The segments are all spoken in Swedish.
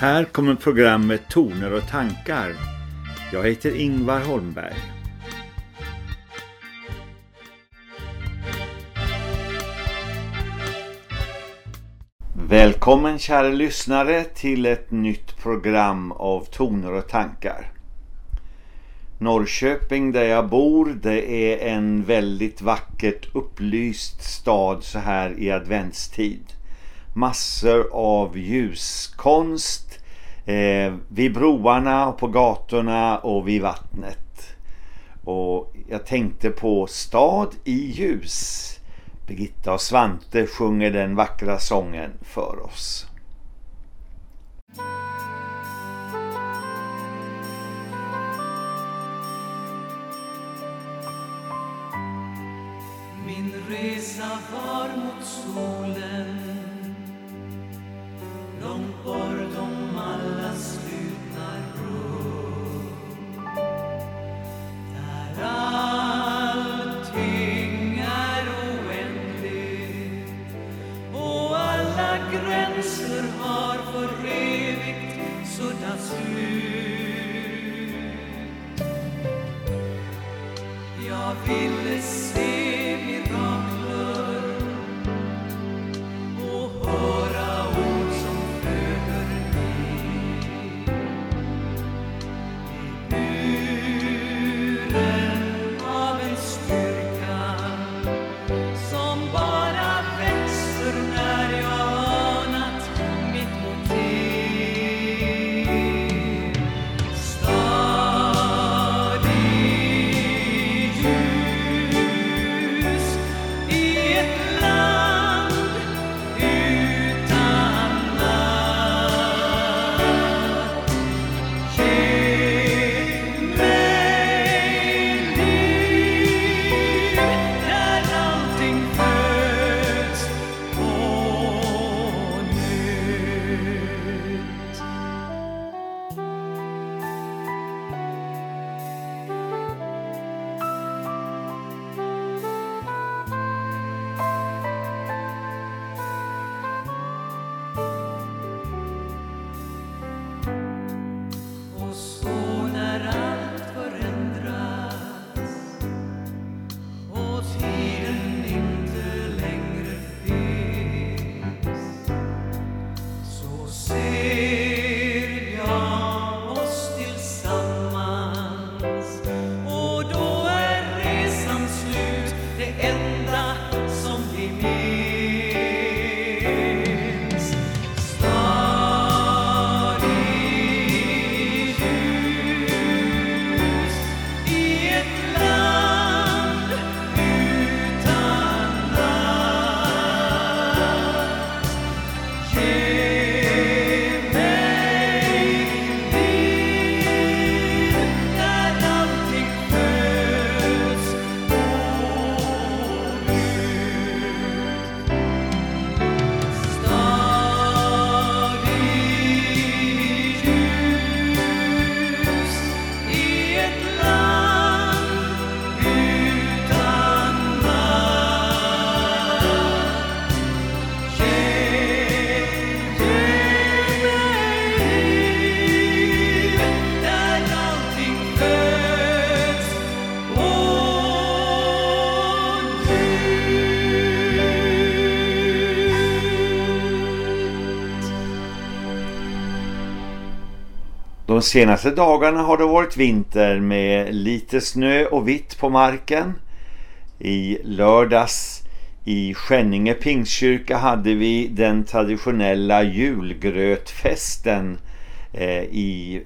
Här kommer programmet Toner och tankar. Jag heter Ingvar Holmberg. Välkommen kära lyssnare till ett nytt program av Toner och tankar. Norrköping där jag bor det är en väldigt vackert upplyst stad så här i adventstid. Massor av ljuskonst eh, vid broarna och på gatorna och vid vattnet. Och jag tänkte på Stad i ljus. Birgitta och Svante sjunger den vackra sången för oss. Min resa var mot solen Långt bort Jag ville se De senaste dagarna har det varit vinter med lite snö och vitt på marken. I lördags i Skänninge Pingstkyrka hade vi den traditionella julgrötfesten eh, i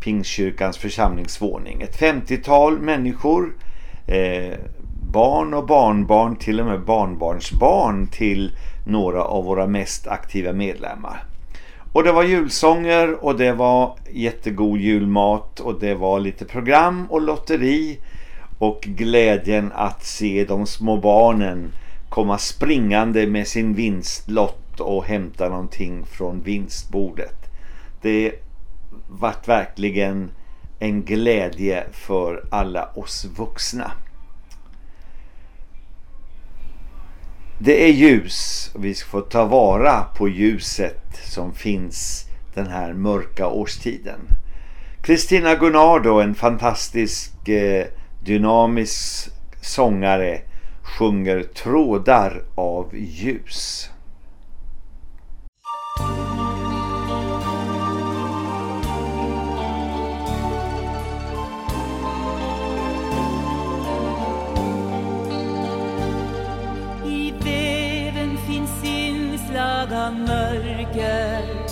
Pingstkyrkans församlingsvåning. Ett 50-tal människor, eh, barn och barnbarn, till och med barnbarnsbarn till några av våra mest aktiva medlemmar. Och det var julsånger och det var jättegod julmat och det var lite program och lotteri och glädjen att se de små barnen komma springande med sin vinstlott och hämta någonting från vinstbordet. Det vart verkligen en glädje för alla oss vuxna. Det är ljus och vi ska få ta vara på ljuset som finns den här mörka årstiden. Kristina Gunnardo, en fantastisk eh, dynamisk sångare, sjunger Trådar av ljus. Mörker.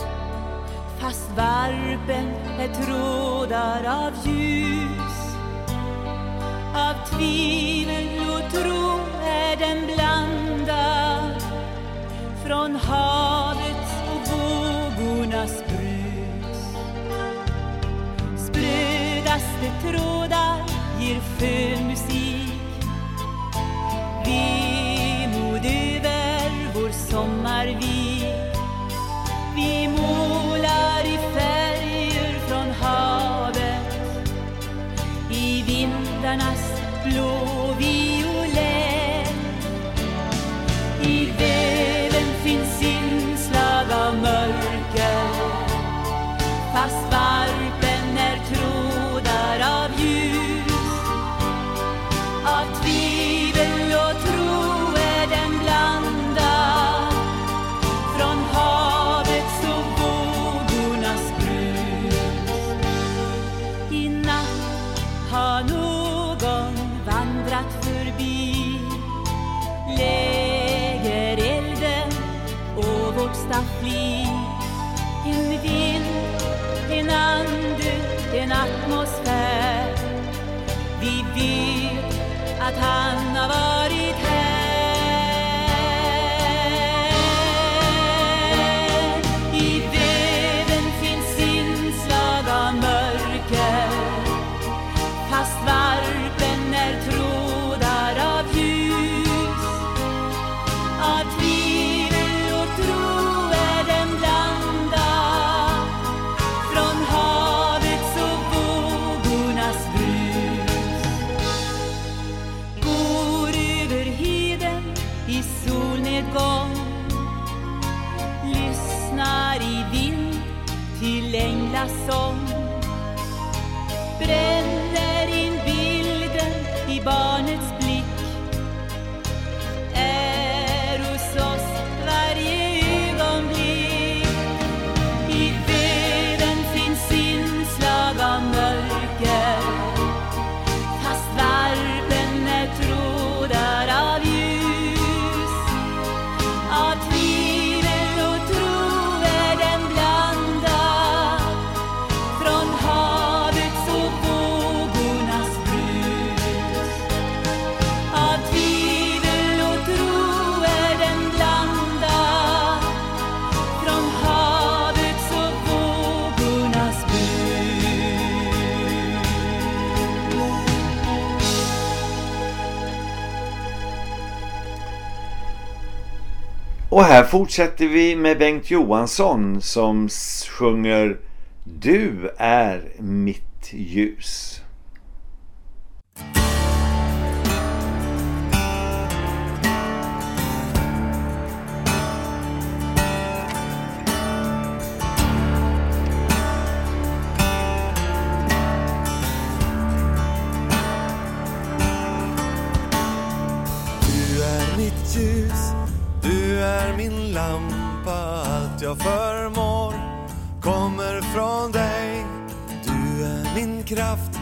Fast varpen är trådar av ljus. Av tvivel och tro är den blandad Från havets och vågornas brus. Sprödaste trådar ger skön musik. Att till Och här fortsätter vi med Bengt Johansson som sjunger Du är mitt ljus. Jag förmår kommer från dig. Du är min kraft,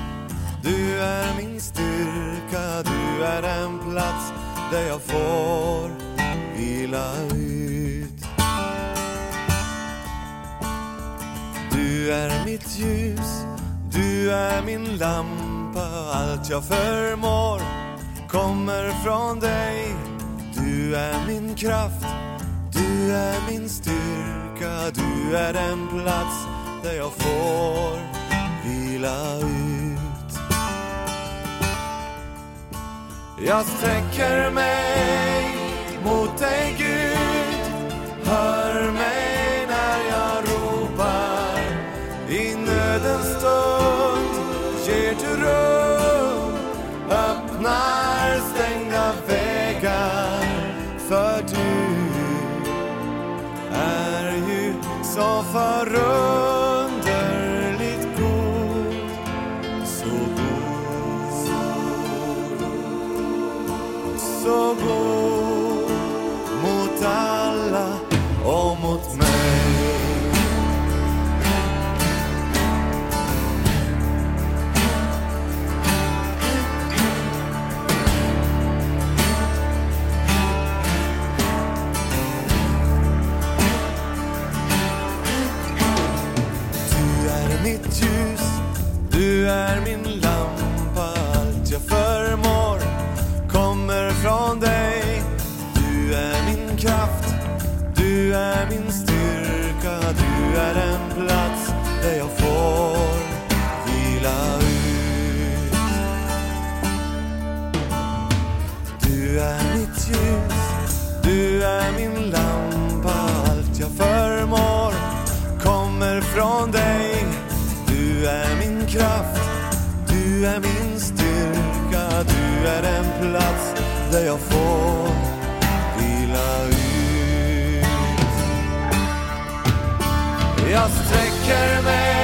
du är min styrka Du är en plats där jag får vila ut. Du är mitt ljus, du är min lampa. Allt jag förmår kommer från dig. Du är min kraft, du är min styrka Du är den plats där jag får vila ut. Jag sträcker mig mot dig Gud. Så förunderligt god. Så god Så god från dig. Du är min kraft, du är min styrka Du är en plats där jag får vila ut. Jag sträcker mig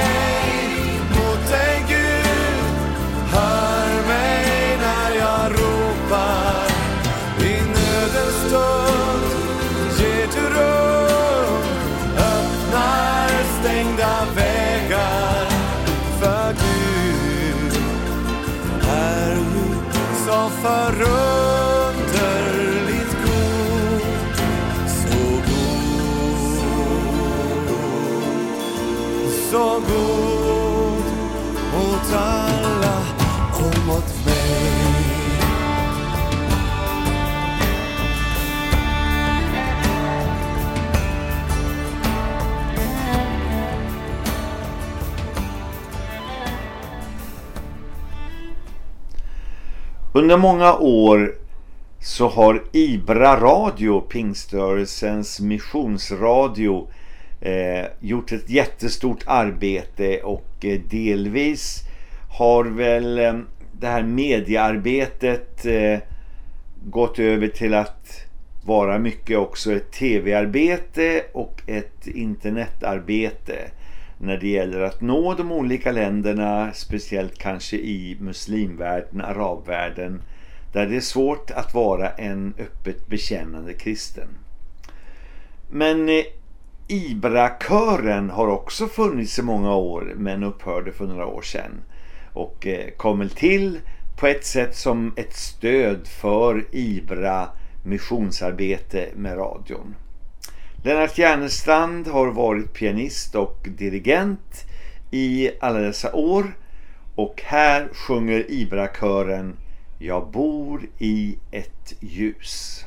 Under många år så har Ibra Radio, Pingströrelsens missionsradio, eh, gjort ett jättestort arbete och eh, delvis har väl eh, det här mediearbetet eh, gått över till att vara mycket också ett tv-arbete och ett internetarbete när det gäller att nå de olika länderna, speciellt kanske i muslimvärlden, arabvärlden, där det är svårt att vara en öppet bekännande kristen. Men eh, Ibra-kören har också funnits i många år men upphörde för några år sedan och eh, kom väl till på ett sätt som ett stöd för Ibra missionsarbete med radion. Lennart Järnestrand har varit pianist och dirigent i alla dessa år och här sjunger Ibra-kören Jag bor i ett ljus.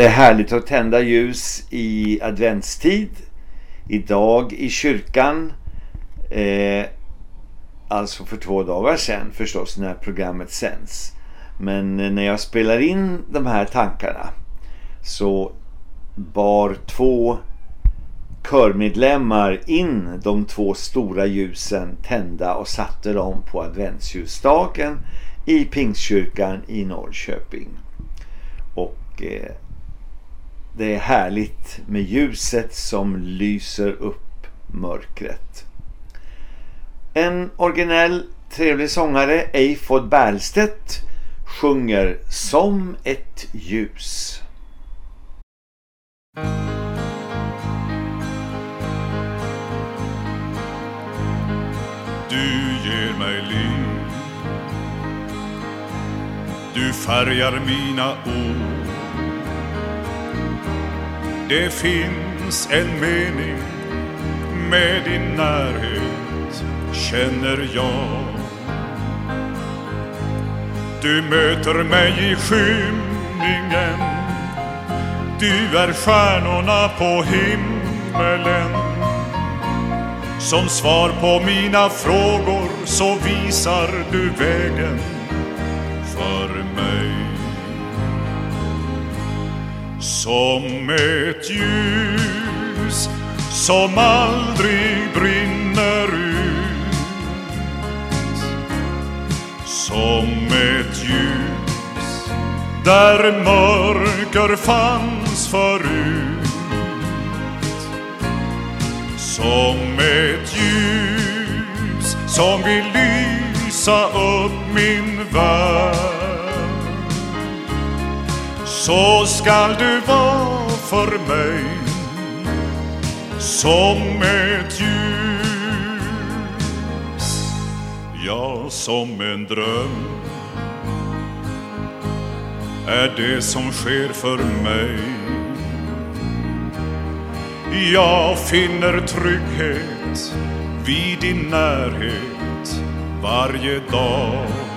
Det är härligt att tända ljus i adventstid. Idag i kyrkan. Eh, alltså för två dagar sedan förstås när programmet sänds. Men eh, när jag spelar in de här tankarna så bar två körmedlemmar in de två stora ljusen tända och satte dem på adventsljusstaken i Pingstkyrkan i Norrköping. Och eh, det är härligt med ljuset som lyser upp mörkret. En originell trevlig sångare, Eifod Bärlstedt, sjunger Som ett ljus. Du ger mig liv Du färgar mina ord det finns en mening med din närhet känner jag. Du möter mig i skymningen. Du är stjärnorna på himmelen. Som svar på mina frågor så visar du vägen för mig. Som ett ljus som aldrig brinner ut. Som ett ljus där mörker fanns förut. Som ett ljus som vill lysa upp min värld så skall du vara för mig som ett ljus Ja, som en dröm är det som sker för mig jag finner trygghet vid din närhet varje dag.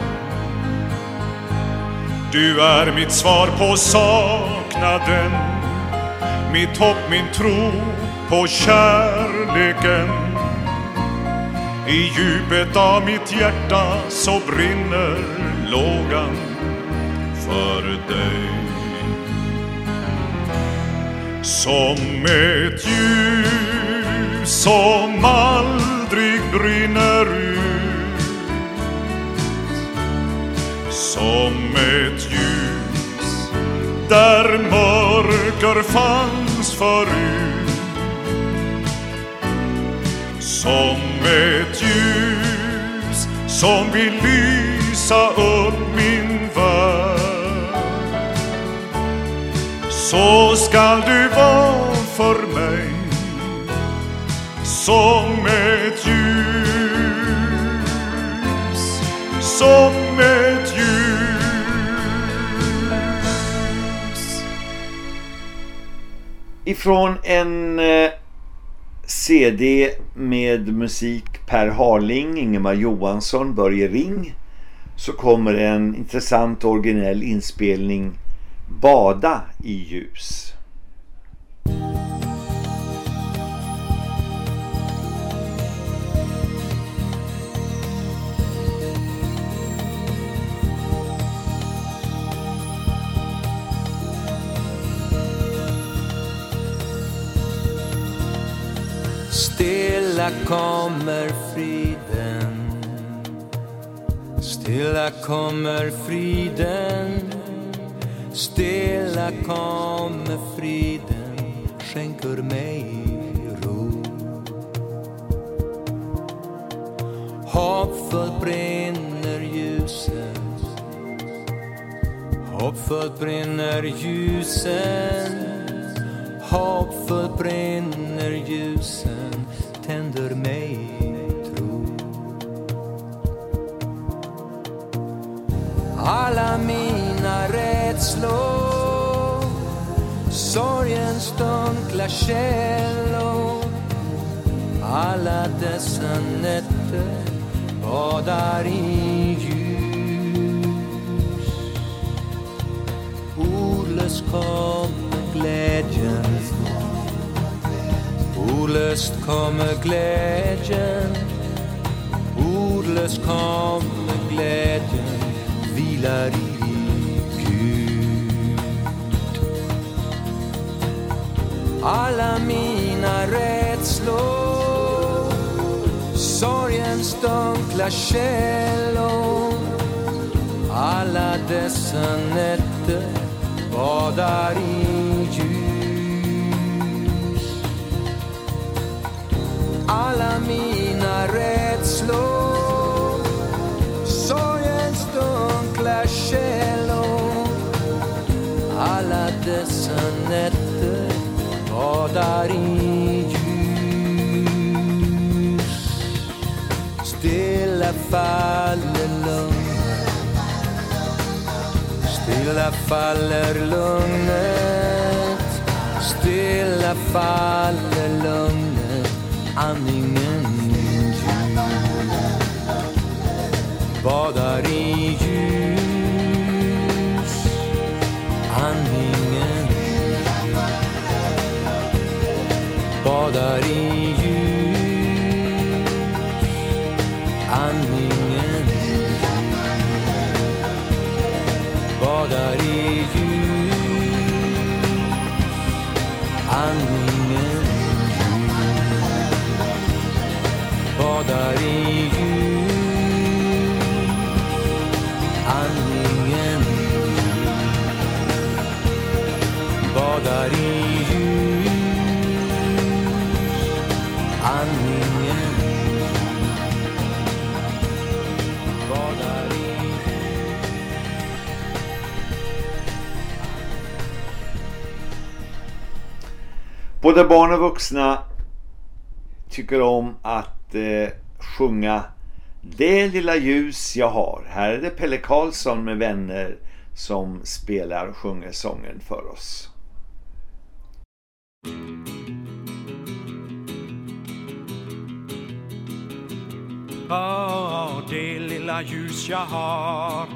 Du är mitt svar på saknaden, mitt hopp, min tro på kärleken. I djupet av mitt hjärta så brinner lågan för dig. Som ett ljus som aldrig brinner ut Som ett ljus där mörker fanns förut. Som ett ljus som vill lysa upp min värld. Så skall du vara för mig som ett ljus, som ett Ifrån en eh, CD med musik Per Harling, Ingemar Johansson, Börje Ring så kommer en intressant originell inspelning Bada i ljus. Stilla kommer friden. Stilla kommer friden. Stilla kommer friden. Skänker mig ro. Hoppfullt brinner ljuset. Hoppfullt brinner ljusen Hoppfullt brinner ljusen tänder mig tro. Alla mina rädslor Sorgens dunkla källor. Alla dessa nätter badar i ljus. Ordlös kommer glädjen Ordlöst kommer glädjen. Ordlöst kommer glädjen. Vilar i Gud. Alla mina rädslor Sorgens dunkla källor. Alla dessa nätter badar i Alla mina rädslor. Sorgens dunkla källor. Alla dessa nätter badar i ljus. Stilla faller lugnet. Stilla faller lugnet. Stilla faller lugnet. Andningen Badar i ljus. Andningen Badar i Både barn och vuxna tycker om att eh, sjunga Det lilla ljus jag har. Här är det Pelle Karlsson med vänner som spelar och sjunger sången för oss. Ja, det lilla ljus jag har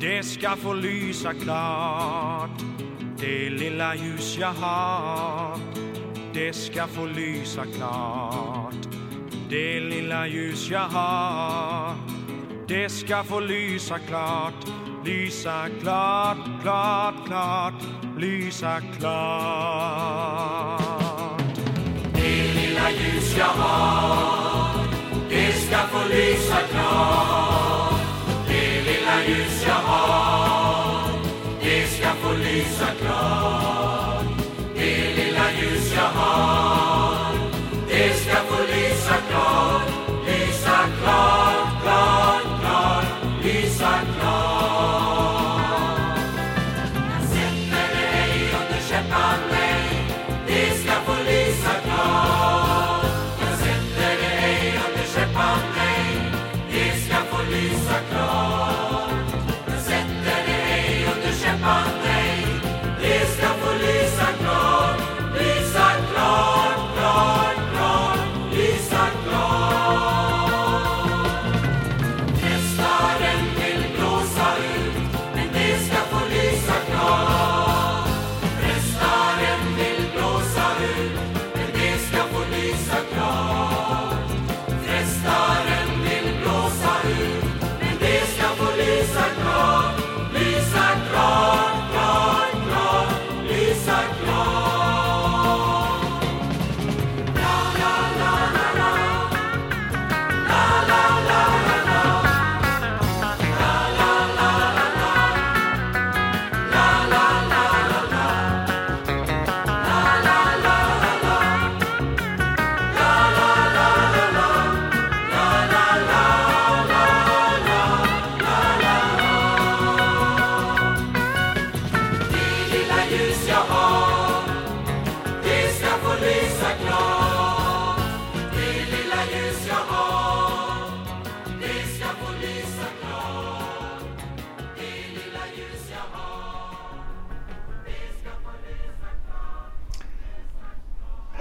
Det ska få lysa klart det lilla ljus jag har Det ska få lysa klart. Det lilla ljus jag har Det ska få lysa klart. Lysa klart, klart, klart Lysa klart. Det lilla ljus jag har det ska få lysa klart. Klart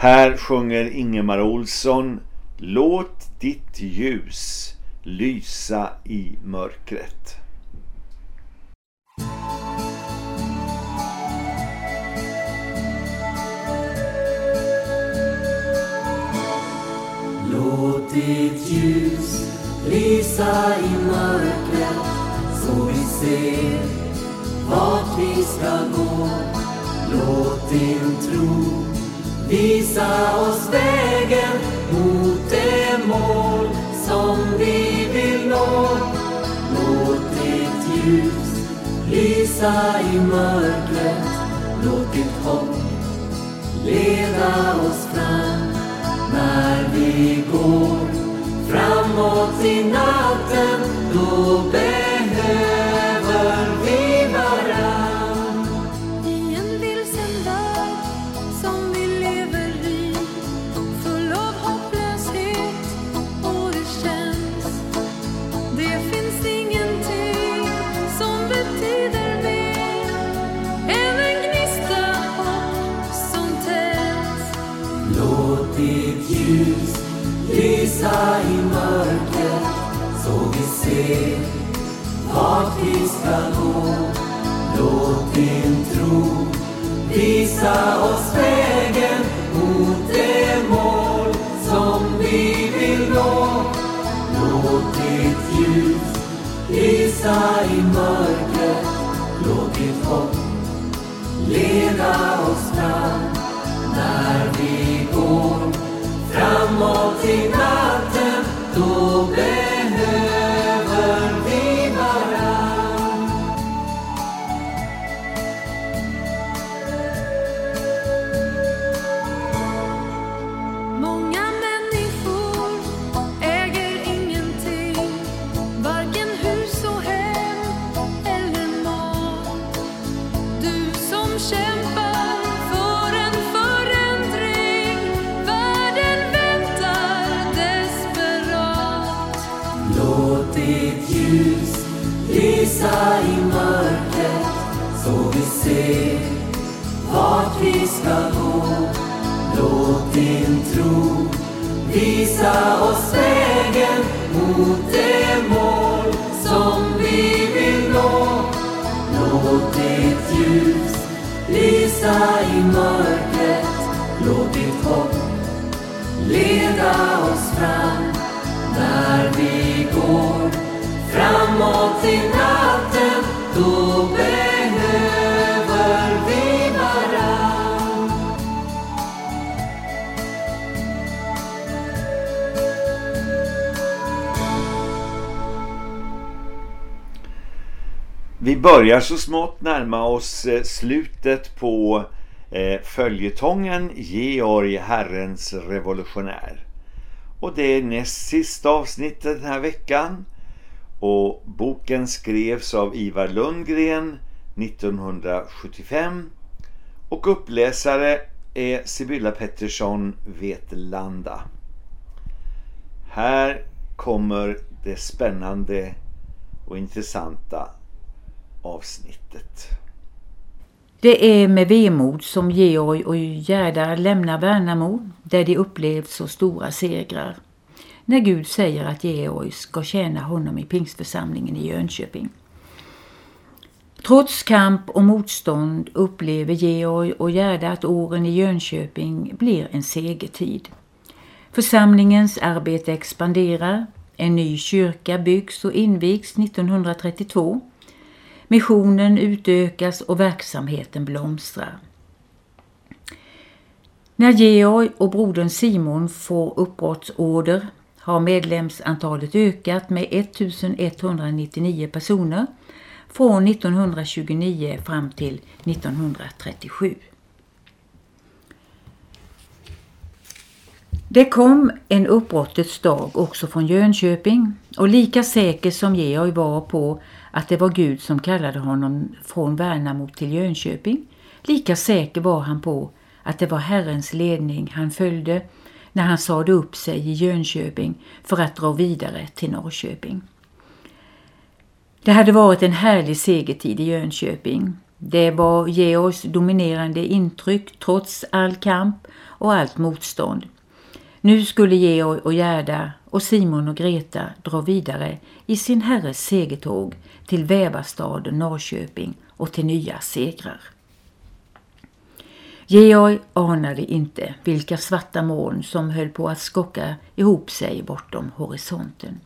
Här sjunger Ingemar Olsson Låt ditt ljus lysa i mörkret. Låt ditt ljus lysa i mörkret så vi ser vart vi ska gå. Låt din tro visa oss vägen mot det mål som vi vill nå. Låt ditt ljus lysa i mörkret. Låt ditt hopp leda oss fram när vi går framåt i natten. Då behöver vi börjar så smått närma oss eh, slutet på eh, följetongen Georg Herrens revolutionär. Och det är näst sista avsnittet den här veckan. Och boken skrevs av Ivar Lundgren 1975. Och uppläsare är Sibylla Pettersson Vetlanda. Här kommer det spännande och intressanta avsnittet. Det är med vemod som Georg och Gerda lämnar Värnamo där de upplevt så stora segrar. När Gud säger att Georg ska tjäna honom i pingstförsamlingen i Jönköping. Trots kamp och motstånd upplever Georg och Gerda att åren i Jönköping blir en segertid. Församlingens arbete expanderar, en ny kyrka byggs och invigs 1932. Missionen utökas och verksamheten blomstrar. När Georg och brodern Simon får uppbrottsorder har medlemsantalet ökat med 1199 personer från 1929 fram till 1937. Det kom en uppbrottets dag också från Jönköping och lika säker som Georg var på att det var Gud som kallade honom från Värnamo till Jönköping, lika säker var han på att det var Herrens ledning han följde när han sade upp sig i Jönköping för att dra vidare till Norrköping. Det hade varit en härlig segertid i Jönköping. Det var Georgs dominerande intryck trots all kamp och allt motstånd. Nu skulle Georg och Gerda och Simon och Greta dra vidare i sin herres segertåg till vävarstaden Norrköping och till nya segrar. Georg anade inte vilka svarta moln som höll på att skocka ihop sig bortom horisonten.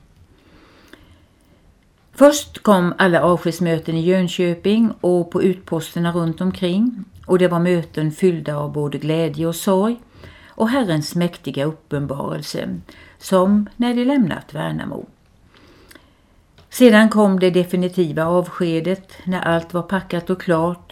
Först kom alla avskedsmöten i Jönköping och på utposterna runt omkring och det var möten fyllda av både glädje och sorg och Herrens mäktiga uppenbarelse som när de lämnat Värnamo. Sedan kom det definitiva avskedet när allt var packat och klart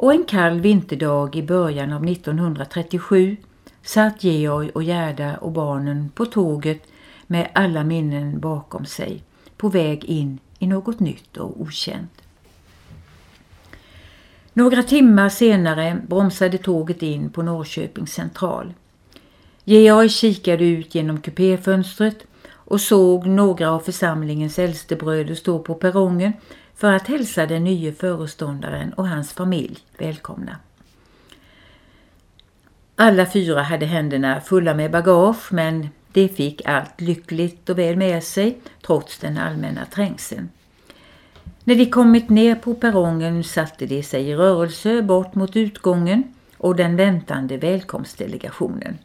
och en kall vinterdag i början av 1937 satt Georg och Gerda och barnen på tåget med alla minnen bakom sig på väg in i något nytt och okänt. Några timmar senare bromsade tåget in på Norrköpings central. Georg kikade ut genom kupéfönstret och såg några av församlingens äldstebröder stå på perrongen för att hälsa den nye föreståndaren och hans familj välkomna. Alla fyra hade händerna fulla med bagage men de fick allt lyckligt och väl med sig trots den allmänna trängseln. När de kommit ner på perrongen satte de sig i rörelse bort mot utgången och den väntande välkomstdelegationen.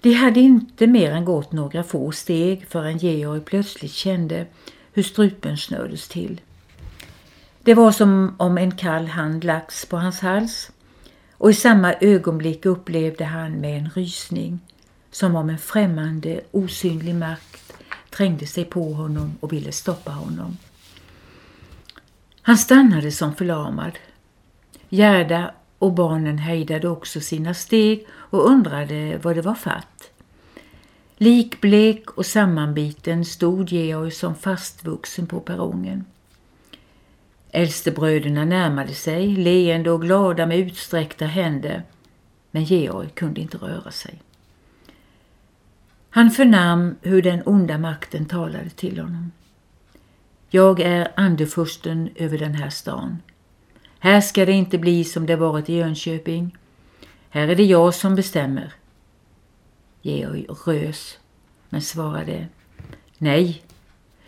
De hade inte mer än gått några få steg förrän Georg plötsligt kände hur strupen snördes till. Det var som om en kall hand lagts på hans hals och i samma ögonblick upplevde han med en rysning som om en främmande osynlig makt trängde sig på honom och ville stoppa honom. Han stannade som förlamad. Gerda och barnen hejdade också sina steg och undrade vad det var fatt. Likblek och sammanbiten stod Georg som fastvuxen på perrongen. Äldstebröderna närmade sig, leende och glada med utsträckta händer, men Georg kunde inte röra sig. Han förnam hur den onda makten talade till honom. Jag är andefursten över den här stan. Här ska det inte bli som det varit i Jönköping. Här är det jag som bestämmer. Georg rös, men svarade Nej,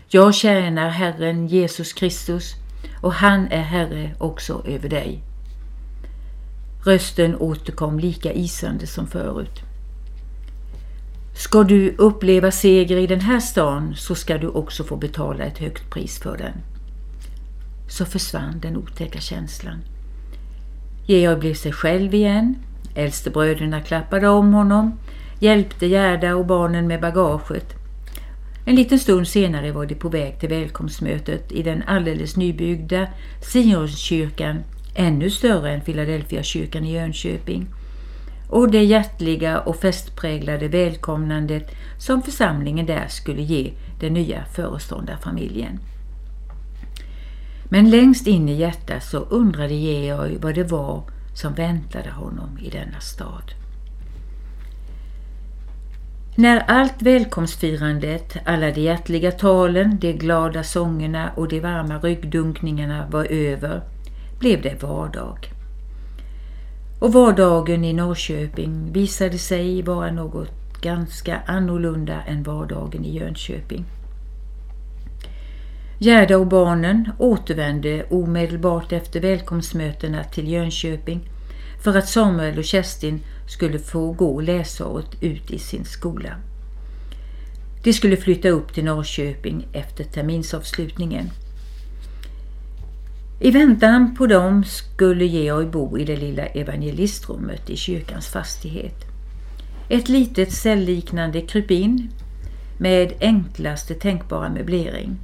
jag tjänar Herren Jesus Kristus och han är Herre också över dig. Rösten återkom lika isande som förut. Ska du uppleva seger i den här stan så ska du också få betala ett högt pris för den. Så försvann den otäcka känslan. Georg blev sig själv igen. Äldstebröderna klappade om honom, hjälpte Gerda och barnen med bagaget. En liten stund senare var de på väg till välkomstmötet i den alldeles nybyggda Sionskyrkan, ännu större än Philadelphia kyrkan i Jönköping och det hjärtliga och festpräglade välkomnandet som församlingen där skulle ge den nya föreståndarfamiljen. Men längst in i hjärtat så undrade Georg vad det var som väntade honom i denna stad. När allt välkomstfirandet, alla de hjärtliga talen, de glada sångerna och de varma ryggdunkningarna var över blev det vardag. Och vardagen i Norrköping visade sig vara något ganska annorlunda än vardagen i Jönköping. Gerda och barnen återvände omedelbart efter välkomstmötena till Jönköping för att Samuel och Kerstin skulle få gå läsåret ut i sin skola. De skulle flytta upp till Norrköping efter terminsavslutningen. I väntan på dem skulle Georg bo i det lilla evangelistrummet i kyrkans fastighet. Ett litet cellliknande krypin med enklaste tänkbara möblering.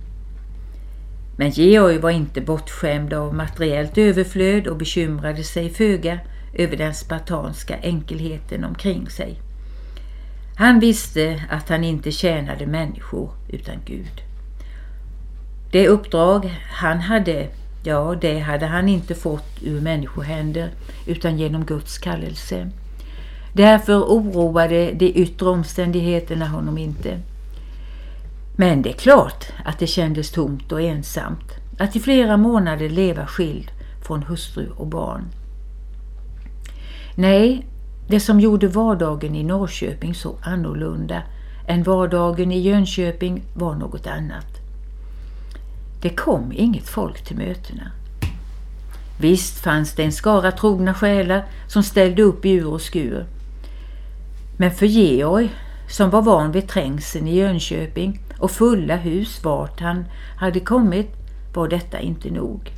Men Georg var inte bortskämd av materiellt överflöd och bekymrade sig föga över den spartanska enkelheten omkring sig. Han visste att han inte tjänade människor utan Gud. Det uppdrag han hade Ja, det hade han inte fått ur människohänder utan genom Guds kallelse. Därför oroade de yttre omständigheterna honom inte. Men det är klart att det kändes tomt och ensamt att i flera månader leva skild från hustru och barn. Nej, det som gjorde vardagen i Norrköping så annorlunda än vardagen i Jönköping var något annat. Det kom inget folk till mötena. Visst fanns det en skara trogna själar som ställde upp i ur och skur. Men för Georg, som var van vid trängseln i Jönköping och fulla hus vart han hade kommit var detta inte nog.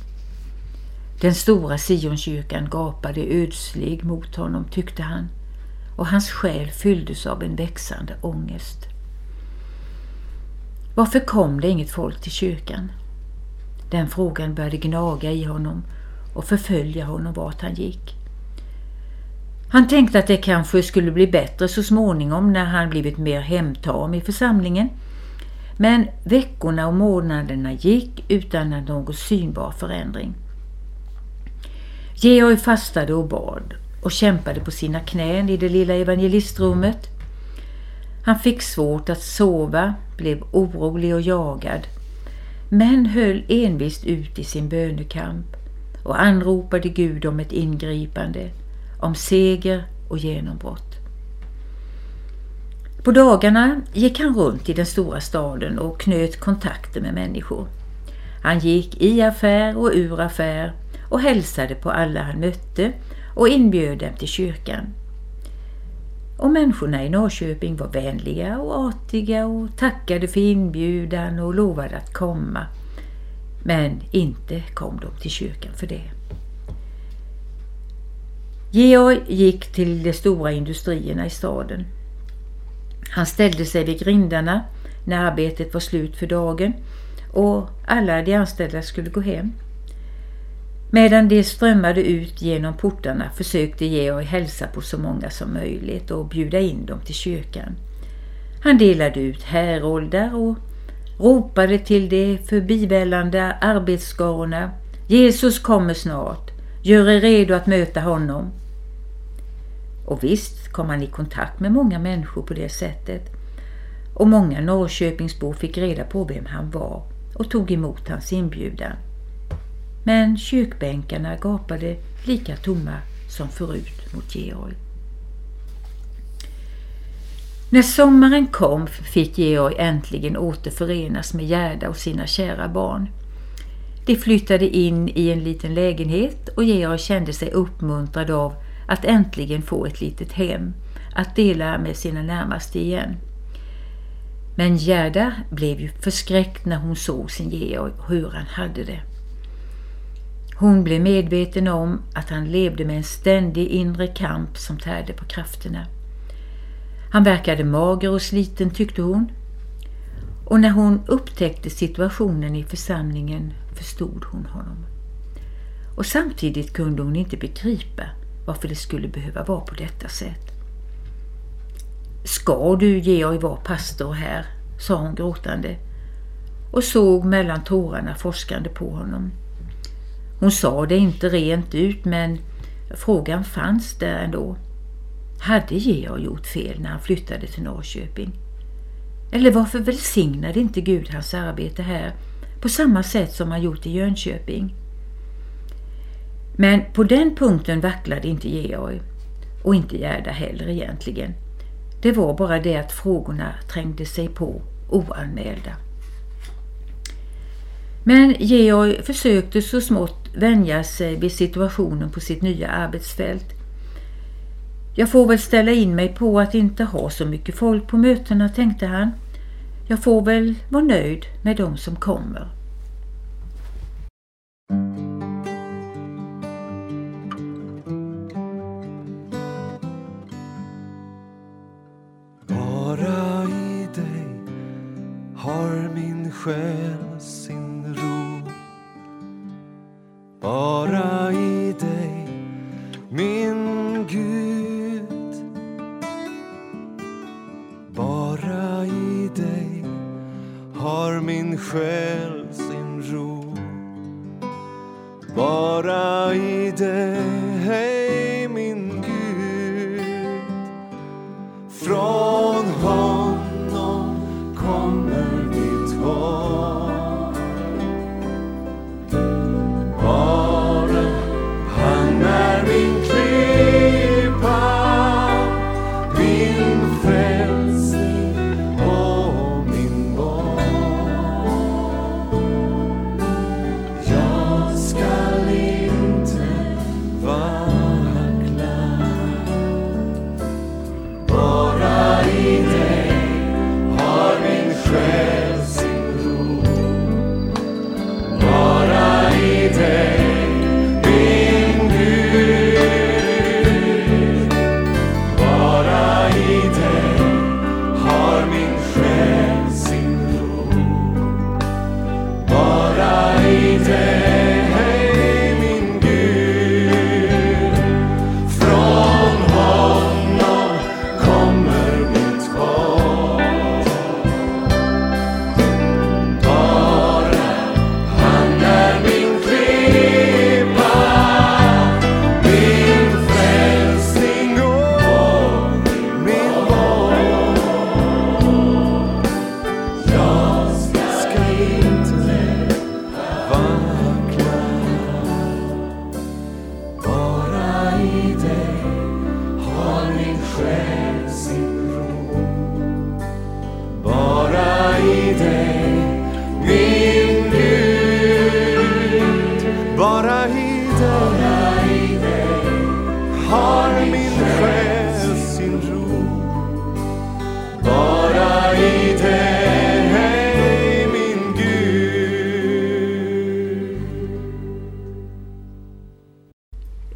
Den stora Sionkyrkan gapade ödslig mot honom, tyckte han, och hans själ fylldes av en växande ångest. Varför kom det inget folk till kyrkan? Den frågan började gnaga i honom och förfölja honom vart han gick. Han tänkte att det kanske skulle bli bättre så småningom när han blivit mer hemtam i församlingen. Men veckorna och månaderna gick utan någon synbar förändring. Georg fastade och bad och kämpade på sina knän i det lilla evangelistrummet. Han fick svårt att sova, blev orolig och jagad men höll envist ut i sin bönekamp och anropade Gud om ett ingripande, om seger och genombrott. På dagarna gick han runt i den stora staden och knöt kontakter med människor. Han gick i affär och ur affär och hälsade på alla han mötte och inbjöd dem till kyrkan. Och människorna i Norrköping var vänliga och artiga och tackade för inbjudan och lovade att komma. Men inte kom de till kyrkan för det. Georg gick till de stora industrierna i staden. Han ställde sig vid grindarna när arbetet var slut för dagen och alla de anställda skulle gå hem. Medan de strömmade ut genom portarna försökte Georg hälsa på så många som möjligt och bjuda in dem till kyrkan. Han delade ut häroldar och ropade till de förbivällande arbetsskarorna Jesus kommer snart, gör er redo att möta honom. Och visst kom han i kontakt med många människor på det sättet och många Norrköpingsbor fick reda på vem han var och tog emot hans inbjudan. Men kyrkbänkarna gapade lika tomma som förut mot Georg. När sommaren kom fick Georg äntligen återförenas med Gerda och sina kära barn. De flyttade in i en liten lägenhet och Georg kände sig uppmuntrad av att äntligen få ett litet hem att dela med sina närmaste igen. Men Gerda blev ju förskräckt när hon såg sin Georg och hur han hade det. Hon blev medveten om att han levde med en ständig inre kamp som tärde på krafterna. Han verkade mager och sliten tyckte hon. Och när hon upptäckte situationen i församlingen förstod hon honom. Och samtidigt kunde hon inte begripa varför det skulle behöva vara på detta sätt. Ska du Georg vara pastor här? sa hon gråtande och såg mellan tårarna forskande på honom. Hon sa det inte rent ut men frågan fanns där ändå. Hade Georg gjort fel när han flyttade till Norrköping? Eller varför välsignade inte Gud hans arbete här på samma sätt som han gjort i Jönköping? Men på den punkten vacklade inte Georg och inte Gerda heller egentligen. Det var bara det att frågorna trängde sig på oanmälda. Men Georg försökte så smått vänja sig vid situationen på sitt nya arbetsfält. Jag får väl ställa in mig på att inte ha så mycket folk på mötena, tänkte han. Jag får väl vara nöjd med de som kommer.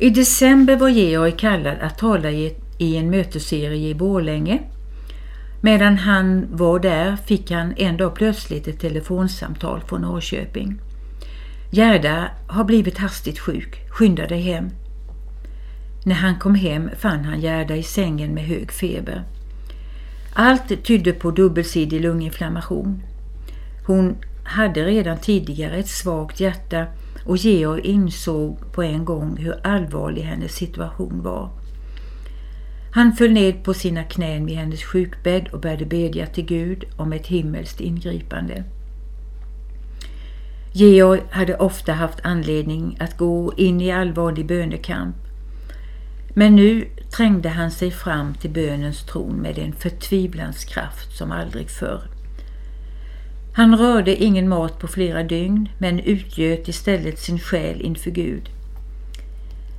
I december var Georg kallad att tala i, en mötesserie i Borlänge. Medan han var där fick han en dag plötsligt ett telefonsamtal från Norrköping. Gerda har blivit hastigt sjuk, skynda dig hem. När han kom hem fann han Gerda i sängen med hög feber. Allt tydde på dubbelsidig lunginflammation. Hon hade redan tidigare ett svagt hjärta och Georg insåg på en gång hur allvarlig hennes situation var. Han föll ned på sina knän vid hennes sjukbädd och började bedja till Gud om ett himmelskt ingripande. Georg hade ofta haft anledning att gå in i allvarlig bönekamp. Men nu trängde han sig fram till bönens tron med en förtvivlans kraft som aldrig förr. Han rörde ingen mat på flera dygn men utgöt istället sin själ inför Gud.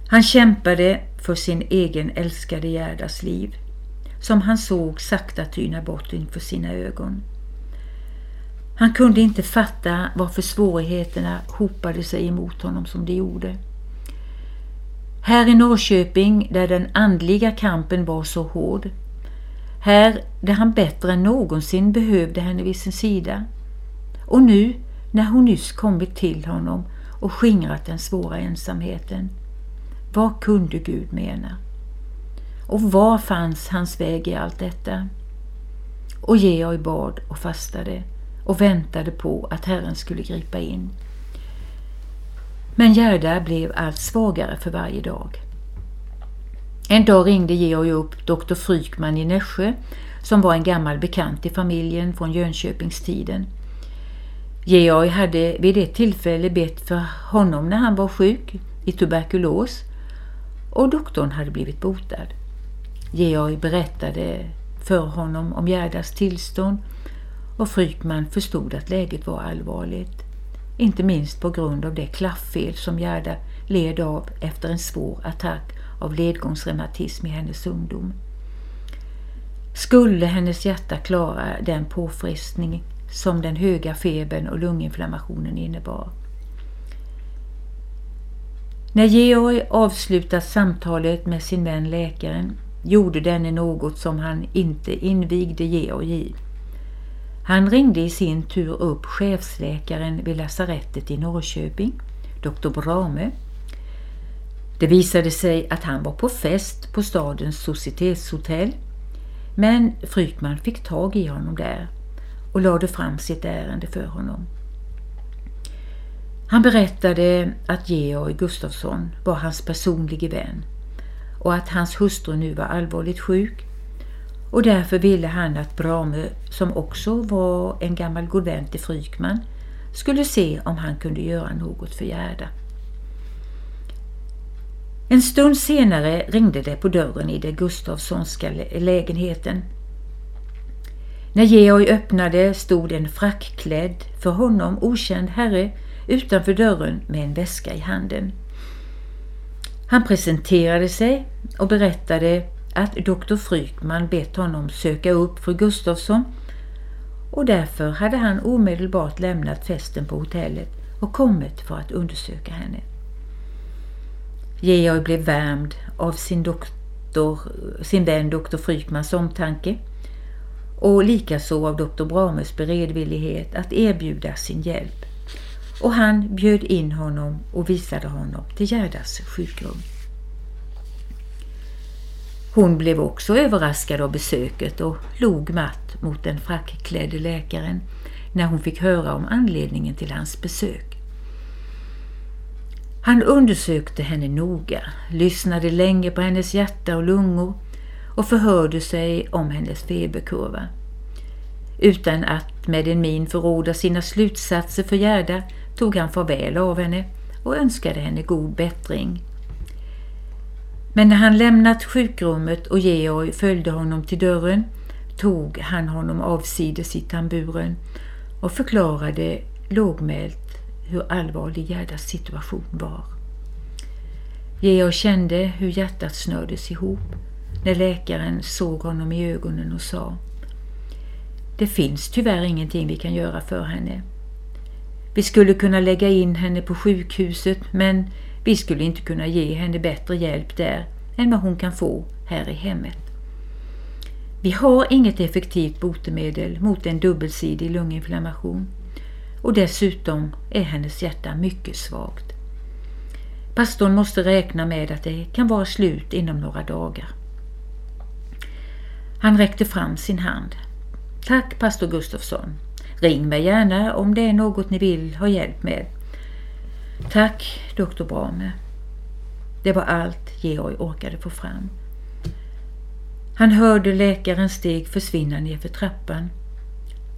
Han kämpade för sin egen älskade Gerdas liv som han såg sakta tyna bort inför sina ögon. Han kunde inte fatta varför svårigheterna hopade sig emot honom som de gjorde. Här i Norrköping där den andliga kampen var så hård. Här där han bättre än någonsin behövde henne vid sin sida. Och nu när hon nyss kommit till honom och skingrat den svåra ensamheten. Vad kunde Gud mena? Och var fanns hans väg i allt detta? Och Georg bad och fastade och väntade på att Herren skulle gripa in. Men Gerda blev allt svagare för varje dag. En dag ringde Georg upp doktor Frykman i Nässjö som var en gammal bekant i familjen från Jönköpingstiden. Georg hade vid ett tillfälle bett för honom när han var sjuk i tuberkulos och doktorn hade blivit botad. Georg berättade för honom om Gerdas tillstånd och Frykman förstod att läget var allvarligt. Inte minst på grund av det klafffel som Gerda led av efter en svår attack av ledgångsreumatism i hennes ungdom. Skulle hennes hjärta klara den påfrestning som den höga febern och lunginflammationen innebar? När Georg avslutat samtalet med sin vän läkaren gjorde denne något som han inte invigde Georg i. Han ringde i sin tur upp chefsläkaren vid lasarettet i Norrköping, doktor Brame. Det visade sig att han var på fest på stadens societetshotell men Frykman fick tag i honom där och lade fram sitt ärende för honom. Han berättade att Georg Gustafsson var hans personlige vän och att hans hustru nu var allvarligt sjuk och därför ville han att Brame, som också var en gammal god vän till Frykman, skulle se om han kunde göra något för Gerda. En stund senare ringde det på dörren i den Gustafssonska lägenheten. När Georg öppnade stod en frackklädd, för honom okänd herre utanför dörren med en väska i handen. Han presenterade sig och berättade att doktor Frykman bett honom söka upp fru Gustafsson och därför hade han omedelbart lämnat festen på hotellet och kommit för att undersöka henne. Georg blev värmd av sin, doktor, sin vän doktor Frykmans omtanke och likaså av doktor Brames beredvillighet att erbjuda sin hjälp. Och han bjöd in honom och visade honom till Gerdas sjukrum. Hon blev också överraskad av besöket och log matt mot den frackklädde läkaren när hon fick höra om anledningen till hans besök. Han undersökte henne noga, lyssnade länge på hennes hjärta och lungor och förhörde sig om hennes feberkurva. Utan att med en min förråda sina slutsatser för Gerda tog han farväl av henne och önskade henne god bättring. Men när han lämnat sjukrummet och Georg följde honom till dörren tog han honom avsides i tamburen och förklarade lågmält hur allvarlig Gerdas situation var. Georg kände hur hjärtat snördes ihop när läkaren såg honom i ögonen och sa Det finns tyvärr ingenting vi kan göra för henne. Vi skulle kunna lägga in henne på sjukhuset men Vi skulle inte kunna ge henne bättre hjälp där än vad hon kan få här i hemmet. Vi har inget effektivt botemedel mot en dubbelsidig lunginflammation och dessutom är hennes hjärta mycket svagt. Pastorn måste räkna med att det kan vara slut inom några dagar. Han räckte fram sin hand. Tack pastor Gustafsson. Ring mig gärna om det är något ni vill ha hjälp med. Tack doktor Brame. Det var allt Georg orkade få fram. Han hörde läkarens steg försvinna nerför trappan.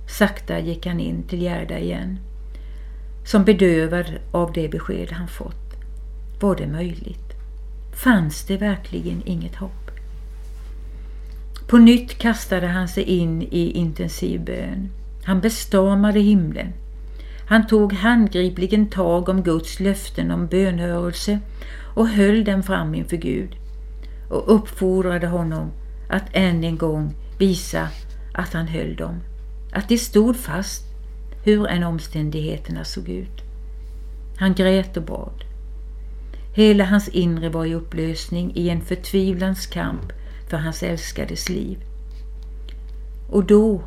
Sakta gick han in till Gerda igen. Som bedövad av det besked han fått. Var det möjligt? Fanns det verkligen inget hopp? På nytt kastade han sig in i intensiv bön. Han bestormade himlen. Han tog handgripligen tag om Guds löften om bönhörelse och höll dem fram inför Gud och uppfordrade honom att än en gång visa att han höll dem. Att de stod fast hur än omständigheterna såg ut. Han grät och bad. Hela hans inre var i upplösning i en förtvivlans kamp för hans älskades liv. Och då,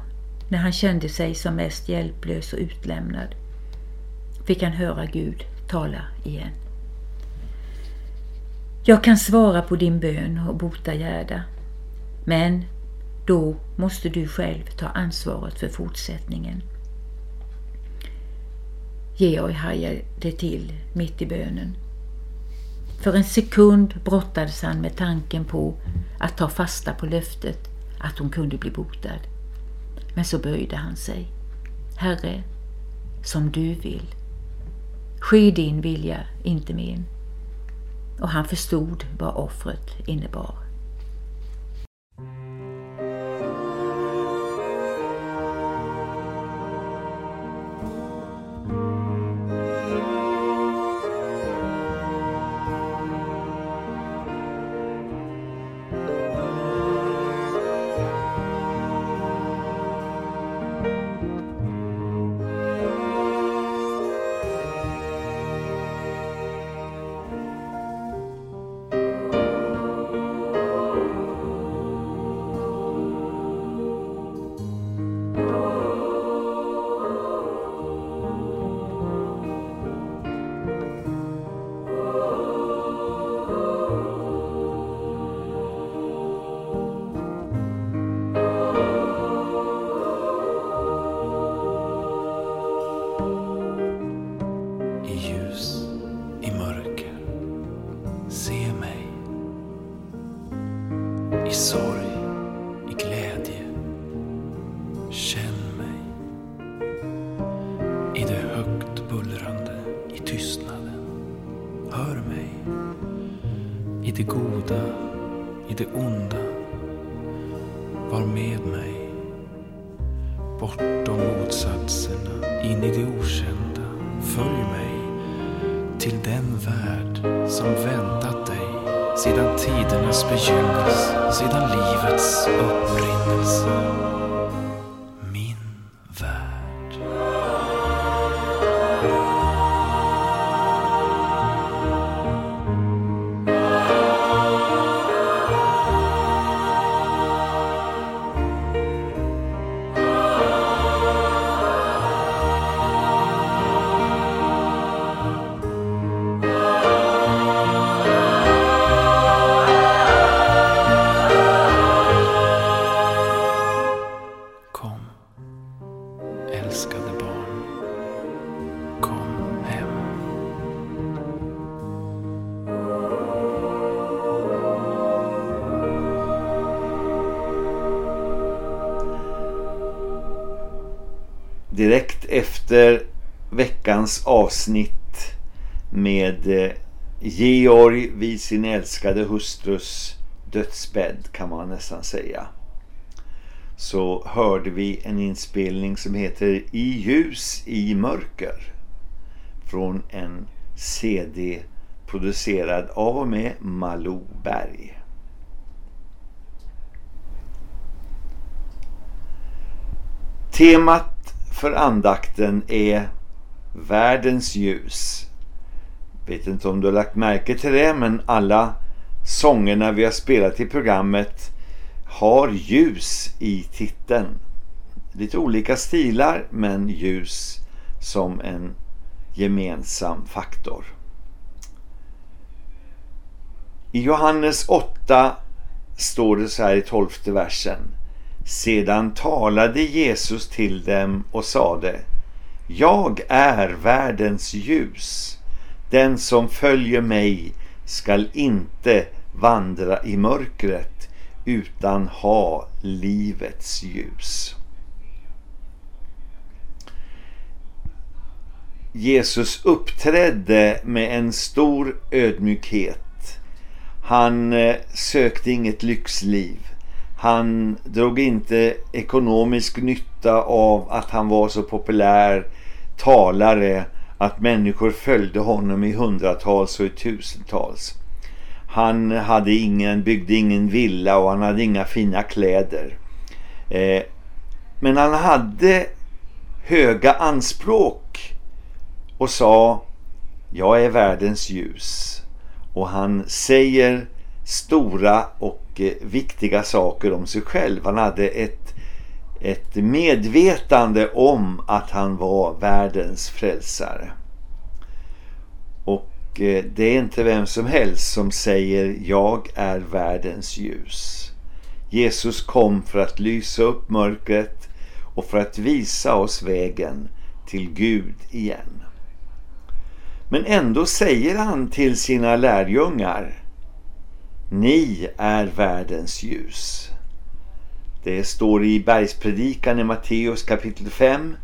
när han kände sig som mest hjälplös och utlämnad, fick han höra Gud tala igen. Jag kan svara på din bön och bota Gerda, men då måste du själv ta ansvaret för fortsättningen. Georg hajade till mitt i bönen. För en sekund brottades han med tanken på att ta fasta på löftet att hon kunde bli botad. Men så böjde han sig. Herre, som du vill. Ske din vilja, inte min. Och han förstod vad offret innebar. Bortom motsatserna, in i det okända. Följ mig till den värld som väntat dig sedan tidernas begynnelse, sedan livets upprinnelse. Veckans avsnitt med eh, Georg vid sin älskade hustrus dödsbädd kan man nästan säga. Så hörde vi en inspelning som heter I ljus i mörker från en CD producerad av och med Malou Berg. Temat för andakten är Världens ljus. vet inte om du har lagt märke till det men alla sångerna vi har spelat i programmet har ljus i titeln. Lite olika stilar men ljus som en gemensam faktor. I Johannes 8 står det så här i tolfte versen. Sedan talade Jesus till dem och sade jag är världens ljus. Den som följer mig skall inte vandra i mörkret utan ha livets ljus. Jesus uppträdde med en stor ödmjukhet. Han eh, sökte inget lyxliv. Han drog inte ekonomisk nytta av att han var så populär talare att människor följde honom i hundratals och i tusentals. Han hade ingen, byggde ingen villa och han hade inga fina kläder. Eh, men han hade höga anspråk och sa Jag är världens ljus. Och han säger stora och eh, viktiga saker om sig själv. Han hade ett, ett medvetande om att han var världens frälsare. Och eh, det är inte vem som helst som säger jag är världens ljus. Jesus kom för att lysa upp mörkret och för att visa oss vägen till Gud igen. Men ändå säger han till sina lärjungar Ni är världens ljus. Det står i bergspredikan i Matteus kapitel 5.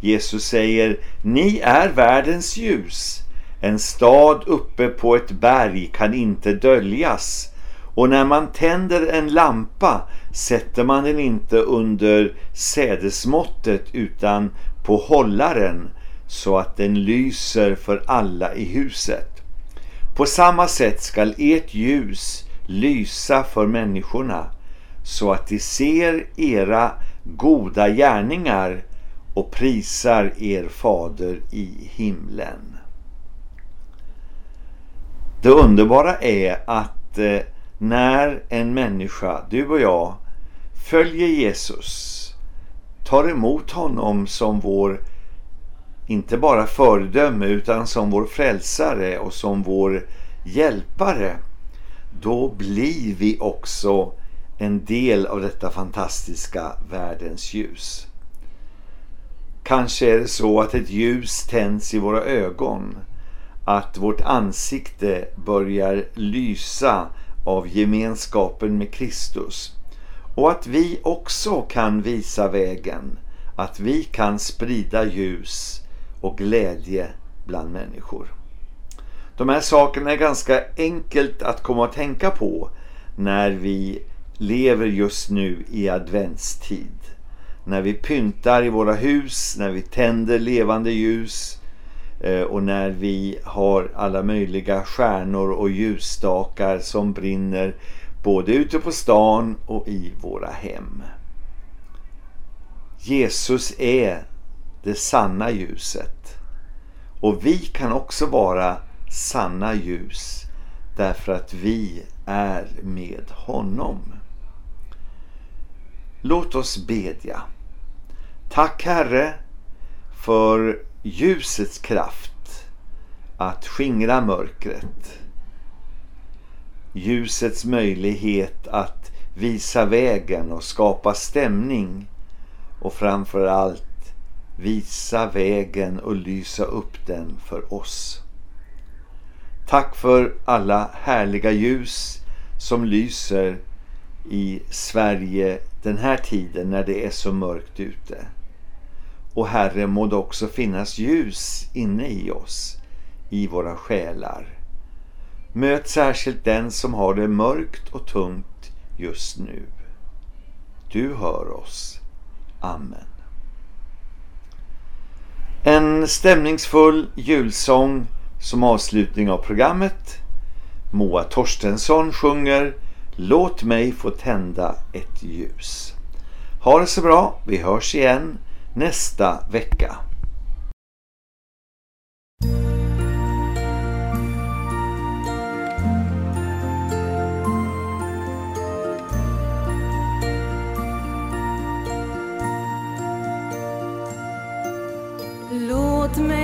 Jesus säger Ni är världens ljus. En stad uppe på ett berg kan inte döljas. Och när man tänder en lampa sätter man den inte under sädesmåttet utan på hållaren så att den lyser för alla i huset. På samma sätt skall ert ljus lysa för människorna så att de ser era goda gärningar och prisar er fader i himlen. Det underbara är att eh, när en människa, du och jag, följer Jesus, tar emot honom som vår inte bara föredöme utan som vår frälsare och som vår hjälpare då blir vi också en del av detta fantastiska världens ljus. Kanske är det så att ett ljus tänds i våra ögon, att vårt ansikte börjar lysa av gemenskapen med Kristus och att vi också kan visa vägen, att vi kan sprida ljus och glädje bland människor. De här sakerna är ganska enkelt att komma att tänka på när vi lever just nu i adventstid. När vi pyntar i våra hus, när vi tänder levande ljus eh, och när vi har alla möjliga stjärnor och ljusstakar som brinner både ute på stan och i våra hem. Jesus är det sanna ljuset. Och vi kan också vara sanna ljus därför att vi är med honom. Låt oss bedja. Tack Herre för ljusets kraft att skingra mörkret. Ljusets möjlighet att visa vägen och skapa stämning och framförallt visa vägen och lysa upp den för oss. Tack för alla härliga ljus som lyser i Sverige den här tiden när det är så mörkt ute. Och Herre må det också finnas ljus inne i oss, i våra själar. Möt särskilt den som har det mörkt och tungt just nu. Du hör oss. Amen. En stämningsfull julsång som avslutning av programmet. Moa Torstensson sjunger Låt mig få tända ett ljus. Ha det så bra. Vi hörs igen nästa vecka. Låt mig